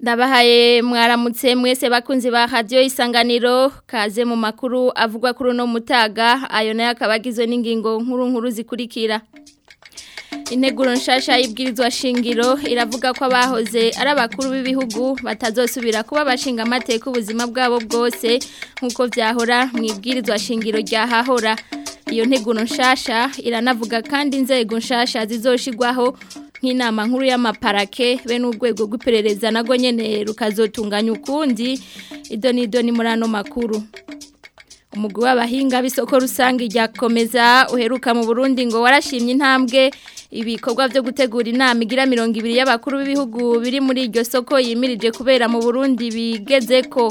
ndabahaye mwaramutse mwese bakunzi ba radiyo isanganiro kaze mu makuru avugwa kuri uno mutaga ayo nayo akaba agizwe n'ingingo nkuru nkuru zikurikira integuro nshasha y'ibwirizwa shingiro iravuga ko abahoze ari abakuru b'ibihugu batazosubira kuba bashinga amateka ubuzima bwabo bwose nk'uko byahora mu ibwirizwa shingiro ryahahora iyo nteguro nshasha iranavuga kandi inzego nshasha zizoshigwaho nk'inama nkuru y'amaparake be n'urwego rw'iperereza na rwo nyine rukazotunganya ukundi ido n'ido ni muri makuru umugwi w'abahinga b'isoko rusange ryakomeza uheruka mu burundi ngo warashimye intambwe ibikorwa byo gutegura inama igira mirongo ibiri y'abakuru b'ibihugu biri muri iryo soko yimirije kubera mu burundi bigeze ko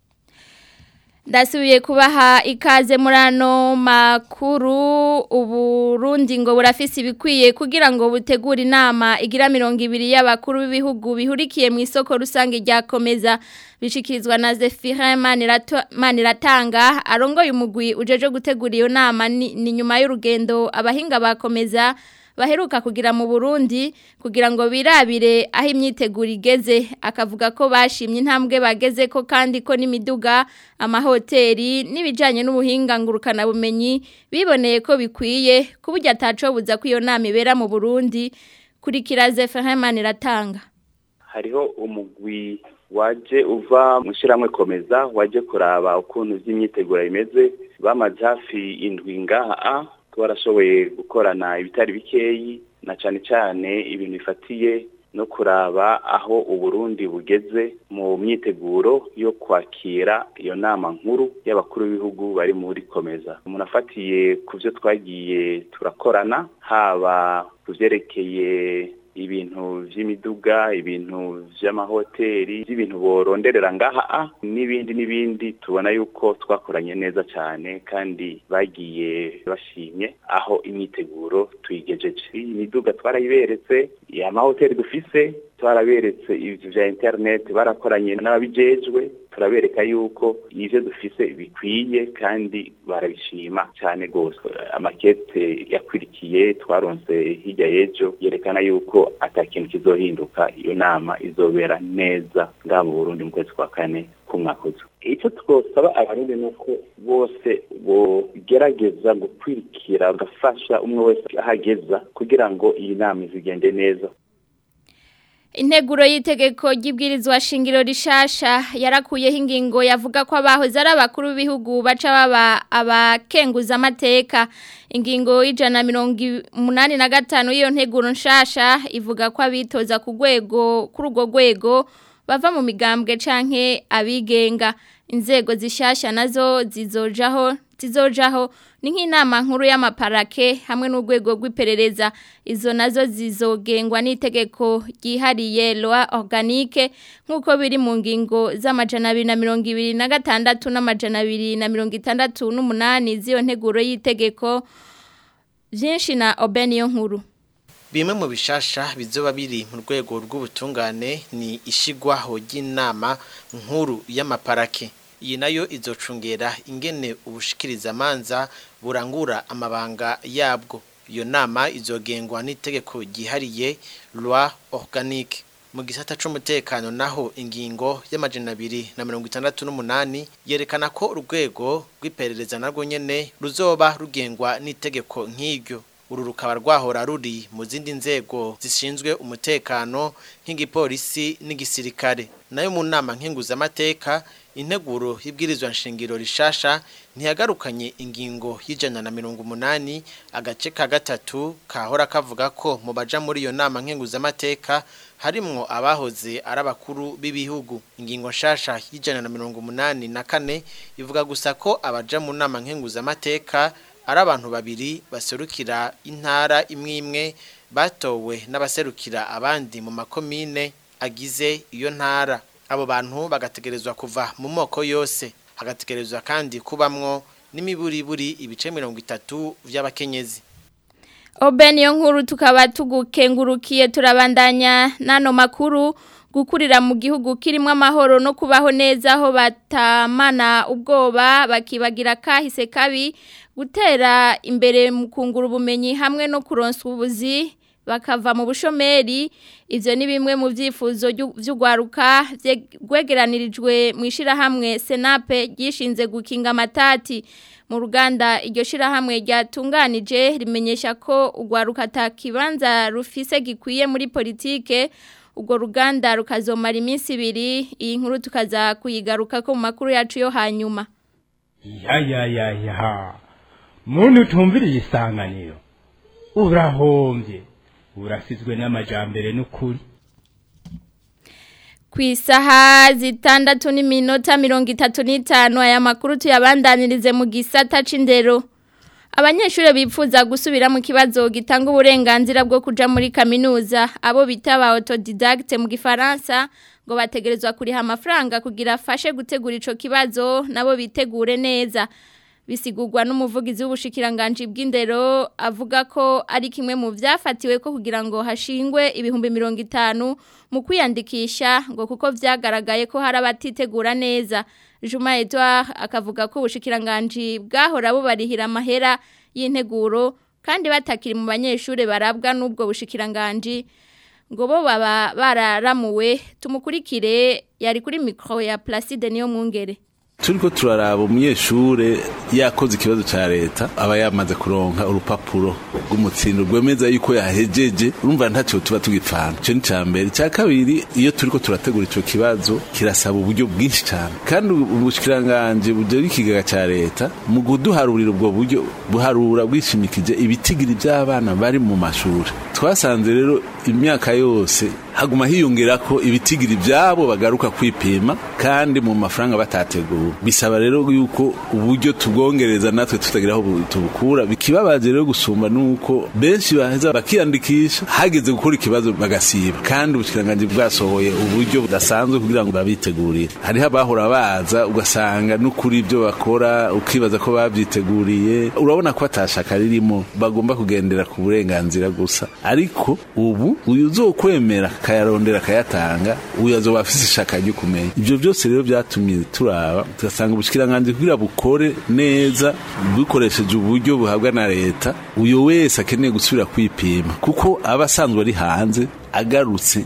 ndasubiye kubaha ikaze muri ano makuru uburundi ngo burafise ibikwiye kugira ngo butegure inama igira mirongo ibiri y'abakuru b'ibihugu bihurikiye mu isoko rusange ryakomeza bishikirizwa na Zephira Maniratanga arongoye umugwi ujeje gutegura iyo nama ni nyuma y'urugendo abahinga bakomeza baheruka kugira mu Burundi kugira ngo birabire aho imyiteguro igeze akavuga ko bashimye intambwe bageze ko kandi ko n'imiduga amahoteli n'ibijyanye n'ubuhinga ngurukana bumenyi biboneye ko bikwiye kuburyo atacobuza ko iyo nama ibera mu Burundi kuri kiraze Ferhamani ratanga hariho umugwi waje uva mu komeza waje kuraba ukuntu z’imyitegura imeze b’amajafi hafi a twarashoboye gukorana ibitari bikeyi na cyane cyane ibintu bifatiye no kuraba aho uburundi bugeze mu myiteguro yo kwakira iyo nama nkuru y'abakuru b'ibihugu bari muri komeza umuntu ku byo twagiye turakorana haba ku byerekeye ibintu by'imiduga ibintu by'amahoteli by'ibintu boronderera ngaha n'ibindi n'ibindi tubona yuko twakoranye neza cyane kandi bagiye bashimye aho imyiteguro tuyigejeje imiduga miduga twarayiberetse amahoteli dufise twaraberetse ibintu bya interineti barakoranye n'ababijejwe turabereka yuko ibyo dufise bikwiye kandi barabishima cyane rwose amakete yakurikiye twaronse hirya y'ejo yerekana yuko atakintu kizohinduka iyo nama izobera neza ngaha mu burundi mu kwezi kwa kane k'umwakozi icyo twosaba abarundi ni uko bose bogerageza gukwirikira bagafasha umwe wese ahageza kugira ngo iyi nama izigende neza Integuro y'itegeko ry'ibwirizwa shingiro rishasha yarakuyeho ingingo yavuga ko abahoze ari abakuru b'ibihugu baca baba abakenguza amateka ingingo y'ijana mirongo umunani na gatanu iyo nteguro nshasha ivuga ko abitoza ku rwego kuri urwo rwego bava mu migambwe canke abigenga inzego zishasha nazo zizojaho zizojaho ni nk'inama nkuru y'amaparake hamwe n'urwego rw'iperereza izo nazo zizogengwa n'itegeko ryihariye loa organike, nk'uko biri mu ngingo z'amajana na mirongo ibiri na gatandatu n'amajana abiri na mirongo itandatu n'umunani z'iyo nteguro y'itegeko byinshi na obeniyo nkuru bimwe mu bishasha bizoba biri mu rwego rw'ubutungane ni ishigwaho ry'inama nkuru y'amaparake iyi nayo izocungera ingene ubushikiriza amanza burangura amabanga yabwo iyo nama izogengwa n'itegeko ryihariye rwa organique mu gisata cy'umutekano naho ingingo y'amajana abiri na mirongo itandatu n'umunani yerekana ko urwego rw'iperereza narwo nyene ruzoba rugengwa n'itegeko nk'iryo uru rukaba rwahora ruri mu zindi nzego zishinzwe umutekano nk'igipolisi n'igisirikare nayo mu nama nkenguzamateka integuro y'ibwirizwa nshingiro rishasha ntiyagarukanye ingingo y'ijana na mirongo umunani agace ka gatatu kahora kavuga ko mu baja muri iyo nama nkenguzamateka harimwo abahoze ari abakuru b'ibihugu ingingo nshasha y'ijana na mirongo umunani na kane ivuga gusa ko abaja mu nama nkenguzamateka ari abantu babiri baserukira intara imwe imwe batowe n'abaserukira abandi mu makomine agize iyo ntara abo bantu bagategerezwa kuva mu moko yose hagategerezwa kandi kubamwo n'imiburiburi ibice mirongo itatu by'abakenyezi Oben niyo nkuru tukaba tugukengurukiye turabandanya n'ano makuru gukurira mu gihugu kirimo amahoro no kubaho neza aho batamana ubwoba bakibagira kahise kabi gutera imbere mu kungura ubumenyi hamwe no kuronswa ubuzi bakava mu bushomeri ibyo ni bimwe mu byifuzo by'ugwaruka rwegeranirijwe mu ishyirahamwe senape ryishinze gukinga amatati mu ruganda iryo shyirahamwe ryatunganije rimenyesha ko ugwaruka atakibanza rufise gikwiye muri politike ubwo ruganda rukazomara iminsi ibiri iyi nkuru tukaza kuyigaruka ko mu makuru yacu yo hanyuma yayayaya muntu utumviriye isanganiro urahombye burasizwe n’amajambere n'ukuri ku isaha zitandatu n'iminota mirongo itatu n'itanu aya makuru tuyabandanirize mu gisata c'indero abanyeshuri bifuza gusubira mu kibazo gitanga uburenganzira bwo kujya muri kaminuza abo bita ba autodidacte mu gifaransa ngo bategerezwa kuriha amafaranga kugira afashe gutegura icyo kibazo nabo bitegure neza bisigurwa n'umuvugizi w'ubushikiranganje bw'indero avuga ko ari kimwe mu byafatiwe ko kugira ngo hashingwe ibihumbi mirongo itanu mu kwiyandikisha ngo kuko byagaragaye ko hari abatitegura neza juma edouard akavuga ko ubushikiranganje bwahora bubarihira amahera y'integuro kandi batakiri mu banyeshuri barabwa n'ubwo bushikiranganje ngo bo baba bararamuwe tumukurikire yari kuri mikoro ya Placide niyo mwungere turiko turaraba umunyeshure yakoze ikibazo cya leta aba yamaze kuronka urupapuro rw'umutsindo rwemeza yuko yahejeje urumva ntacyo tuba tugipfana ico ni ca mbere ca kabiri iyo turiko turategura icyo kibazo kirasaba uburyo bwinshi cyane kandi ubushikiranganje bujejwe ikigega cya leta mu kuduharurira ubwo buryo buharura bwishimikije ibitigiri by’abana bari mu mashuri twasanze rero imyaka yose haguma hiyongera ko ibitigira byabo bagaruka kwipima kandi mu mafaranga batateguwe bisaba rero yuko uburyo tubwongereza natwe tutagira aho tubukura bikibabaje rero gusumba nuko benshi baheza bakiyandikisha hageze gukora ikibazo bagasiba kandi ubushikiranganje bwasohoye uburyo budasanzwe kugira ngo babitegurire hariho abahora baza ugasanga n’ukuri ibyo bakora ukibaza ko babyiteguriye urabona ko atashaka ririmo bagomba kugendera ku burenganzira gusa ariko ubu uyu uzokwemera akayarondera akayatanga uyu azoba afise ishaka ryo kumenya ibyo byose rero byatumye turaba tugasanga ubushikiranganje kugira bukore neza bukoresheje uburyo buhabwa na leta uyu wese akeneye gusubira kwipima kuko aba asanzwe ari hanze agarutse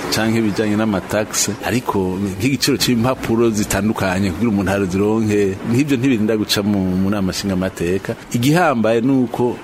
cyangwa ibijyanye n'amatagisi ariko nk'igiciro cy'impapuro zitandukanye kugira umuntu azironke nk'ibyo ntibirinda guca mu nama nshingamateka bateka igihambaye ni uko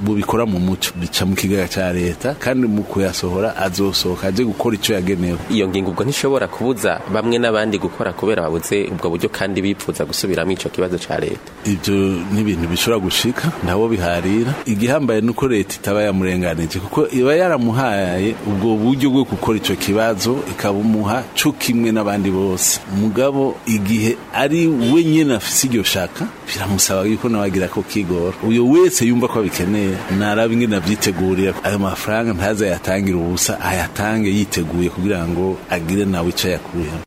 bubikora mu muco bica mu kigega cya leta kandi mu kuyasohora azosohoka aje gukora icyo yagenewe iyo ngingo ubwo ntishobora kubuza bamwe n'abandi gukora kubera babuze ubwo buryo kandi bipfuza gusubiramo icyo kibazo cya leta ibyo nibintu bishobora gushika nabo biharira igihambaye n’uko leta itaba yamurenganije kuko iba yaramuhaye ubwo buryo bwo gukora icyo kibazo ikabumuha cyo kimwe n'abandi bose mugabo igihe ari we nyine afise iryo shaka biramusaba yuko nawagira ko kigora uyu wese yumva ko abikeneye naraba inge navyitegurira ayo mafaranga ntaza yatangira ubusa ayatange yiteguye kugira ngo agire nawe ico yakuyemo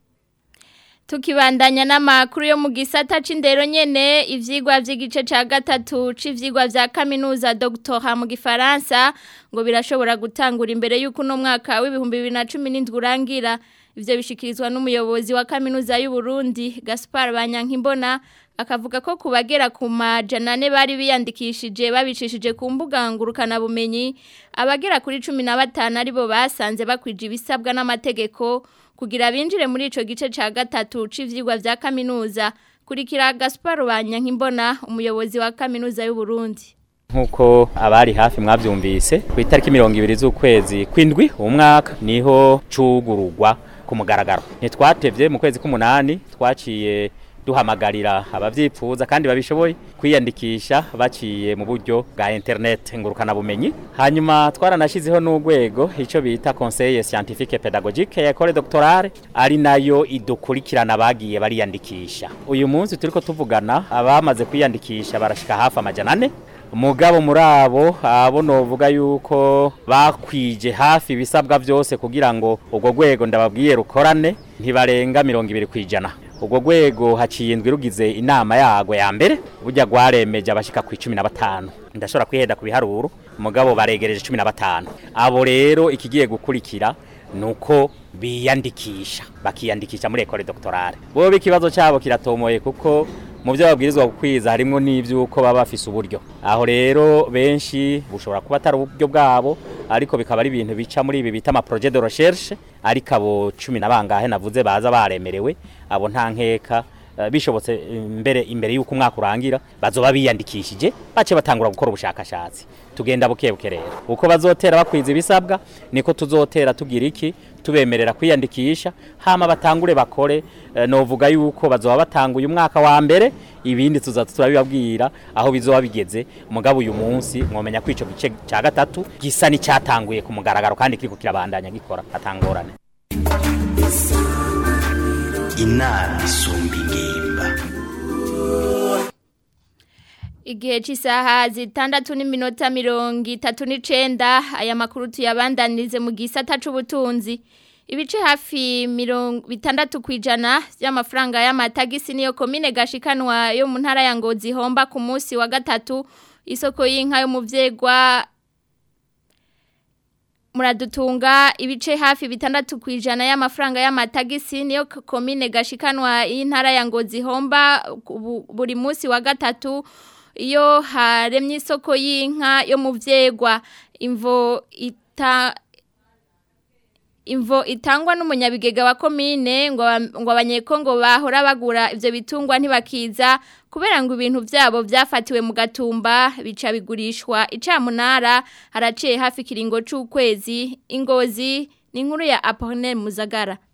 tukibandanya n'amakuru yo mu gisata c'indero nyene ivyigwa vy'igice ca gatatu c'ivyigwa vya kaminuza doctora mu gifaransa ngo birashobora gutangura imbere y'uko uno mwaka w'ibihumbi bibiri na cumi n'indwi urangira ivyo bishikirizwa n'umuyobozi wa kaminuza y'u Burundi Gaspar Banyankimbona akavuga ko kubagera ku majana ane bari biyandikishije babicishije ku mbuga ngurukana bumenyi abagera kuri cumi na batanu aribo basanze bakwije ibisabwa n'amategeko kugira binjire muri icyo gice cya gatatu cy’ivyigwa vya kaminuza kurikira Gaspar Banyankimbona umuyobozi wa kaminuza y'u Burundi nkuko abari hafi mwabyumvise ku itariki mirongo ibiri z'ukwezi kwindwi umwaka niho cugurugwa ku mugaragaro ntitwatebye mu kwezi k'umunani twaciye duhamagarira abavyipfuza kandi babishoboye kwiyandikisha baciye mu buryo bwa internet ngurukana bumenyi hanyuma twaranashizeho n'urwego icyo bita conseil scientifique pédagogique ya école doctorale ari nayo idukurikirana bagiye bariyandikisha uyu munsi turiko tuvugana abamaze kwiyandikisha barashika hafi amajana ane mugabo muri abo abo novuga yuko bakwije hafi ibisabwa byose kugira ngo ubwo rwego ndababwiye rukorane ntibarenga mirongo ibiri ku ijana ubwo rwego haciye indwi rugize inama yago ya mbere burya rwaremeje abashyika ku icumi na batanu ndashobora kwihenda ku biharuro mugabo baregereje cumi na batanu abo rero ikigiye gukurikira ni uko biyandikisha bakiyandikisha muri ekore dogitorare bo ikibazo cyabo kiratomoye kuko mu byo babwirizwa gukwiza harimo n'iby'uko baba bafise uburyo aho rero benshi bushobora kuba atari uburyo bwabo ariko bikaba ari ibintu bica muri ibi bita amaprojet de recherche ariko abo cumi na bangahe navuze baza baremerewe abo nta nkeka Eh, bishobotse imbere eh, imbere y'uko umwaka urangira bazoba biyandikishije bace batangura gukora ubushakashatsi tugenda buke rero uko bazotera bakwiza ibisabwa niko tuzotera tugira iki tubemerera kwiyandikisha hama batangure bakore eh, novuga yuko bazoba batanguye umwaka wa mbere ibindi tuzatu turabibabwira aho bizoba bigeze mugabo uyu munsi mwomenya ko ico gice cya gatatu gisa n'icyatanguye ku mugaragaro kandi kiriko kirabandanya gikora atangorane inama isumba ingimba igihe cy'isaha zitandatu n'iminota mirongo itatu n'icenda aya makuru tuyabandanirize mu gisata c'ubutunzi ibice hafi mirongo itandatu ku ijana by'amafaranga y'amatagisi niyo komine gashikanwa yo mu ntara ya ngozi ihomba ku munsi wa gatatu isoko y'inka yo muradutunga ibice hafi bitandatu ku ijana y'amafaranga y'amatagisi niyo komine gashikanwa y'intara ya ngozi ihomba buri munsi wa gatatu iyo haremye isoko y'inka yo mu imvo ita imvo itangwa n'umunyabigega wa komine ngo abanyekongo bahora bagura ibyo bitungwa ntibakiza kubera ngo ibintu byabo byafatiwe mu gatumba bica bigurishwa icamunara haraciye hafi ikiringo cy'ukwezi ingozi ni inkuru ya apollinaire muzagara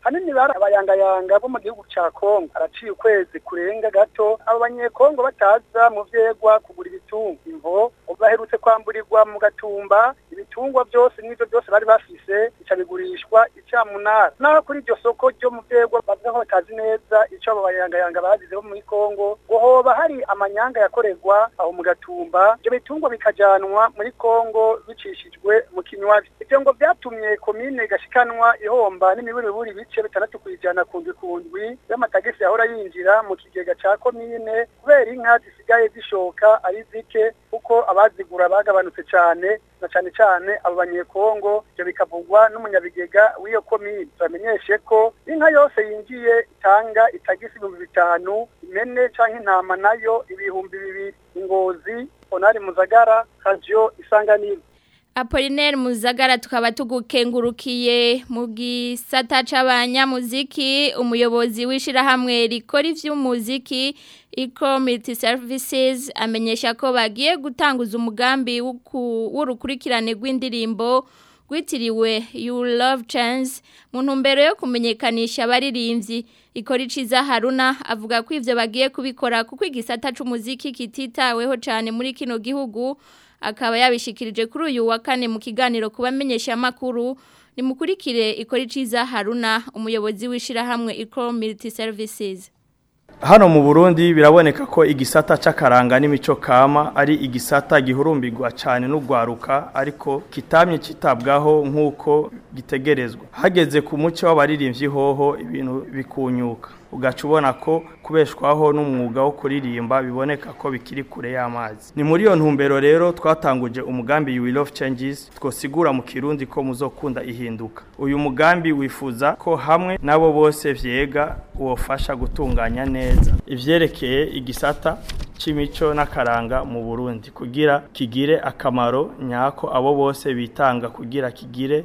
hanini bari abayangayanga bo mu gihugu cya Congo haraciye ukwezi kurenga gato abo banyekongo bataza mu byegwa kugura ibitungo imvo ubu baherutse kwamburirwa mu gatumba ibitungwa byose n'ibyo byose bari bafise ica bigurishwa icamunara naho kuri iryo soko ryo mu bwegwa bavuga ko batazi neza ico abo bayangayanga bagize muri kongo ngo hoba hari amanyanga yakorerwa aho mu gatumba ibyo bitungwa bikajanwa muri kongo bicishijwe mu kinywabi ivyo ngo vyatumye komine gashikanwa ihomba n'imiburiburi bice bitandatu kw'ijana ku ndwi ku ndwi y'amatagisi yahora yinjira mu kigega cya komine kubera inka zisigaye zishoka ari zike kuko abazigura bagabanutse cyane. na cyane cyane abo banyekongo ibyo bikavugwa n'umunyabigega w'iyo komini turamenyeshe ko inka yose yinjiye itanga itagisi ibihumbi bitanu imene cyangwa intama nayo ibihumbi bibiri ingozi onari muzagara radiyo isanganiro Apollinaire Muzagara tukaba tugukengurukiye mu gisata muziki umuyobozi w'ishirahamwe rikora ivy'umuziki Ecommunity Services amenyesha ko bagiye gutanguza umugambi w'urukurikirane rw'indirimbo gwitiriwe You Love Chance mu ntumbero yo kumenyekanisha abaririmbyi ikora iciza Haruna avuga ko ivyo bagiye kubikora kuko igisata c'umuziki kititaweho cyane muri kino gihugu akaba yabishikirije kuri uyu wa kane mu kiganiro kubamenyesha bamenyeshamakuru nimukurikire ikora iciza haruna umuyobozi w'ishyirahamwe ikoro militi serivisizi hano mu burundi biraboneka ko igisata cy'akaranga n'imico kama ari igisata gihurumbirwa cyane n'ugwaruka ariko kitamye kitabwaho nk'uko gitegerezwa hageze ku muco w'abaririmbyi hoho ibintu bikunyuka ugaca ko kubeshwaho n'umwuga wo kuririmba biboneka ko bikiri kure y'amazi ni muri iyo ntumbero rero twatanguje umugambi you love changes twosigura mu kirundi ko muzokunda ihinduka uyu mugambi wifuza ko hamwe nabo bose byega uwofasha gutunganya neza ibyerekeye igisata cy'imico n'akaranga mu burundi kugira kigire akamaro nyako abo bose bitanga kugira kigire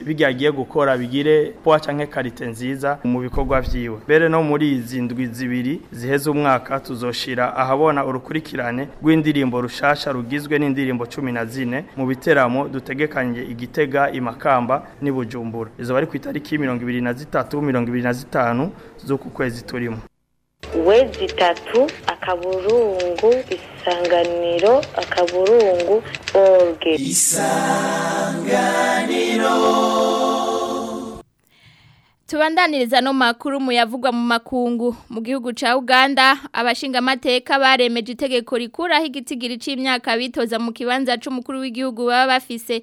ibyo agiye gukora bigire puwa cyangwa karite nziza mu bikorwa byiwe mbere no muri izi ndwi zibiri ziheze umwaka tuzoshira ahabona urukurikirane rw'indirimbo rushasha rugizwe n'indirimbo cumi na zine mu biteramo dutegekanye igitega imakamba n'i bujumbura izo bari ku itariki mirongo ibiri na zitatu mirongo ibiri na zitanu z'uku kwezi turimo wezi itatu akaburungu isanganiro akaburungu orge isanganiro tubandaniriza no makuru muyavugwa mu makungu mu gihugu ca Uganda abashingamateka baremeje itegeko rikura higitigiri cy’imyaka bitoza mu kibanza cy’umukuru w'igihugu baba bafise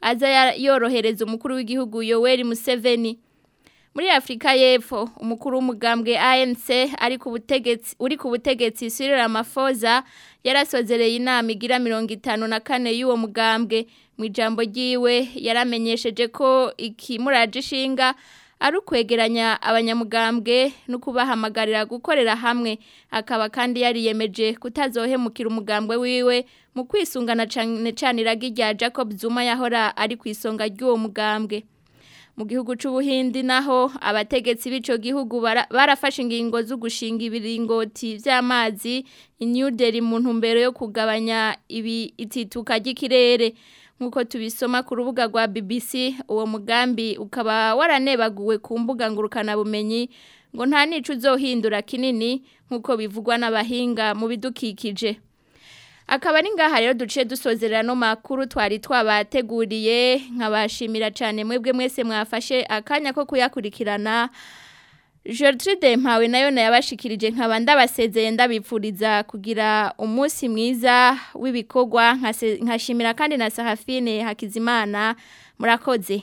aza yorohereza umukuru w'igihugu Yoweri Museveni muri Afrika y'Epfo umukuru w'umugambwe ANC ari ku butegetsi uri ku butegetsi Cyril Ramaphosa yarasozereye inama igira 54 y'uwo mugambwe mu jambo Giwe yaramenyesheje ko ikimuraje ari ukwegeranya abanyamugambwe no kubahamagarira gukorera hamwe akaba kandi yariyemeje kutazohemukira umugambwe wiwe mu kwisungana cyane cyane iragi rya Jacob Zuma yahora ari ku isonga ry'uwo mugambwe mu gihugu c'ubuhindi naho abategetsi b'ico gihugu barafashe ingingo zo gushinga ibiringoti vy'amazi inyuderi mu ntumbero yo kugabanya ibi itituka ry'ikirere nkuko tubisoma ku rubuga rwa BBC uwo mugambi ukaba waranebaguwe ku mbuga ngurukana bumenyi ngo nta nico uzohindura kinini nkuko bivugwa n'abahinga mu bidukikije akaba ari ngaha rero duciye dusozerera no makuru twari twabateguriye nkabashimira cyane mwebwe mwese mwafashe akanya ko kuyakurikirana Gertrude mpawe nayo nayabashikirije nkaba ndabasezeye ndabipfuriza kugira umunsi mwiza w'ibikorwa nkashimira kandi na Sahafine Hakizimana murakoze